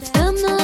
в тъмна